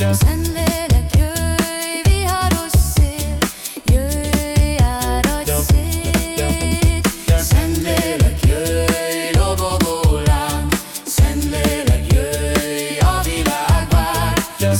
Szentlélek, jöjj, viharos szél, jöjj, áradj szét. Szentlélek, jöjj, lobogó láng, Szentlélek, jöjj, a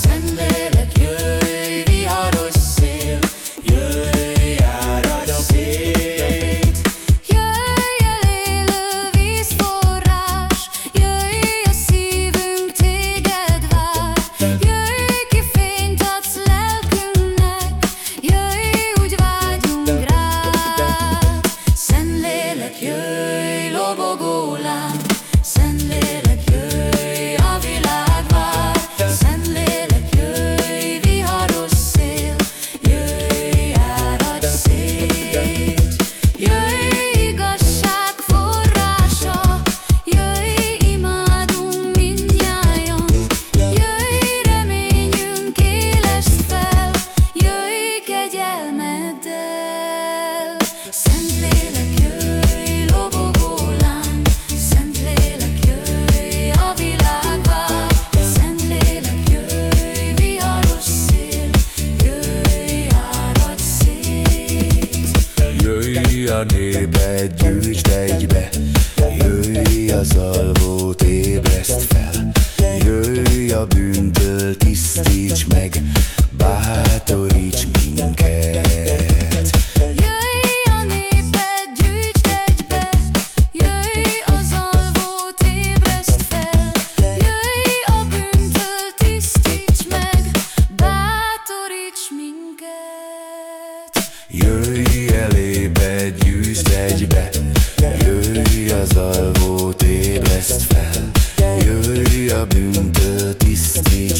a gébe, gyűjtsd egybe, jöjj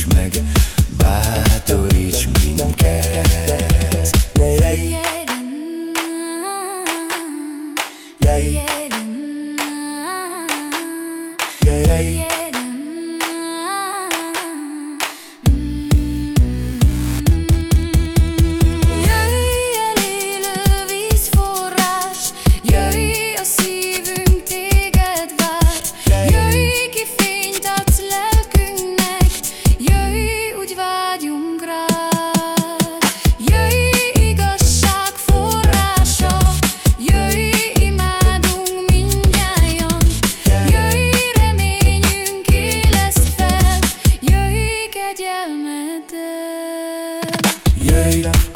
Nyújts meg, bátoríts minket. Jöjj a szívünk, téged vár. Jöjj Yeah.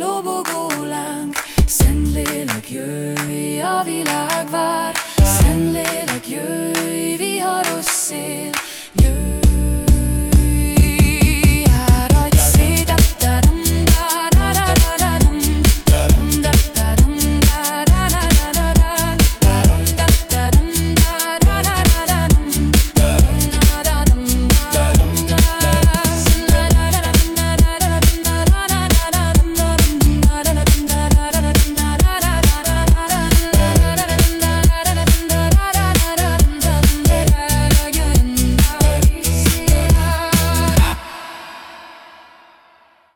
lobogó láng Szentlélek jöjj, a világ vár. Szentlélek jöjj, viharos szél.